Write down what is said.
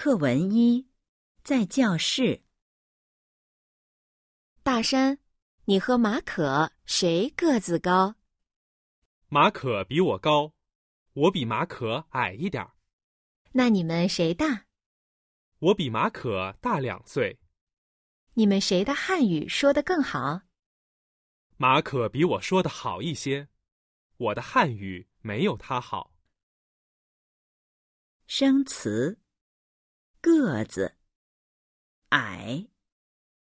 课文一，在教室。大山，你和马可谁个子高？马可比我高，我比马可矮一点儿。那你们谁大？我比马可大两岁。你们谁的汉语说得更好？马可比我说的好一些，我的汉语没有他好。生词：个子、矮。